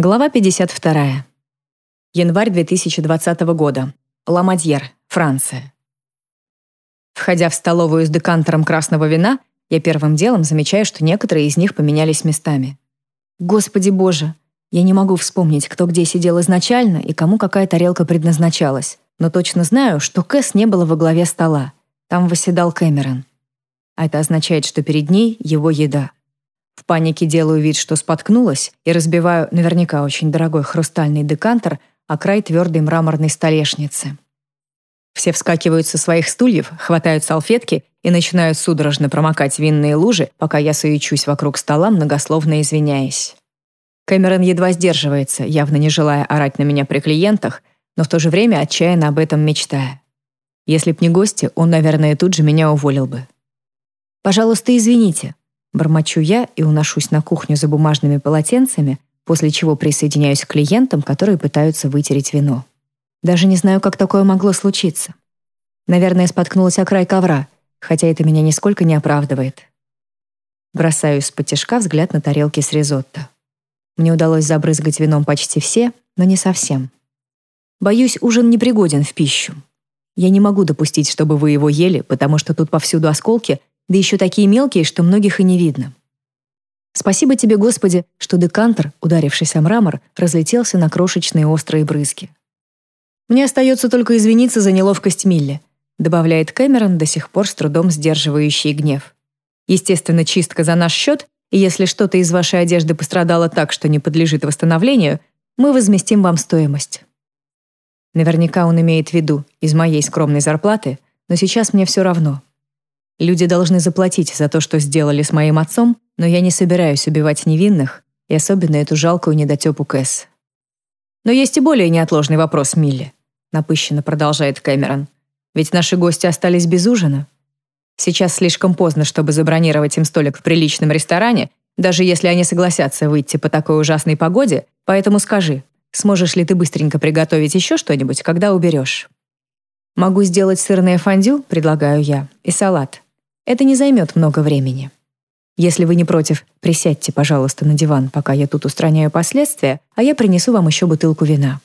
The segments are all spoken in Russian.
Глава 52. Январь 2020 года. Ламадьер, Франция. Входя в столовую с декантером красного вина, я первым делом замечаю, что некоторые из них поменялись местами. Господи боже, я не могу вспомнить, кто где сидел изначально и кому какая тарелка предназначалась, но точно знаю, что Кэс не было во главе стола. Там восседал Кэмерон. А это означает, что перед ней его еда. В панике делаю вид, что споткнулась, и разбиваю наверняка очень дорогой хрустальный декантер о край твердой мраморной столешницы. Все вскакивают со своих стульев, хватают салфетки и начинают судорожно промокать винные лужи, пока я суечусь вокруг стола, многословно извиняясь. Кэмерон едва сдерживается, явно не желая орать на меня при клиентах, но в то же время отчаянно об этом мечтая. Если б не гости, он, наверное, тут же меня уволил бы. «Пожалуйста, извините», Бормочу я и уношусь на кухню за бумажными полотенцами, после чего присоединяюсь к клиентам, которые пытаются вытереть вино. Даже не знаю, как такое могло случиться. Наверное, споткнулась о край ковра, хотя это меня нисколько не оправдывает. Бросаю из-под тяжка взгляд на тарелки с ризотто. Мне удалось забрызгать вином почти все, но не совсем. Боюсь, ужин непригоден в пищу. Я не могу допустить, чтобы вы его ели, потому что тут повсюду осколки, да еще такие мелкие, что многих и не видно. Спасибо тебе, Господи, что декантер, ударившись о мрамор, разлетелся на крошечные острые брызги. Мне остается только извиниться за неловкость Милли, добавляет Кэмерон, до сих пор с трудом сдерживающий гнев. Естественно, чистка за наш счет, и если что-то из вашей одежды пострадало так, что не подлежит восстановлению, мы возместим вам стоимость. Наверняка он имеет в виду из моей скромной зарплаты, но сейчас мне все равно. Люди должны заплатить за то, что сделали с моим отцом, но я не собираюсь убивать невинных, и особенно эту жалкую недотепу Кэс. Но есть и более неотложный вопрос, Милли, напыщенно продолжает Кэмерон. Ведь наши гости остались без ужина. Сейчас слишком поздно, чтобы забронировать им столик в приличном ресторане, даже если они согласятся выйти по такой ужасной погоде, поэтому скажи, сможешь ли ты быстренько приготовить еще что-нибудь, когда уберешь? Могу сделать сырное фондю, предлагаю я, и салат. Это не займет много времени. Если вы не против, присядьте, пожалуйста, на диван, пока я тут устраняю последствия, а я принесу вам еще бутылку вина.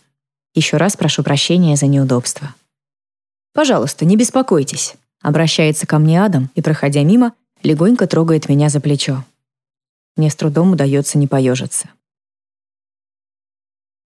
Еще раз прошу прощения за неудобство. Пожалуйста, не беспокойтесь. Обращается ко мне Адам и, проходя мимо, легонько трогает меня за плечо. Мне с трудом удается не поежиться.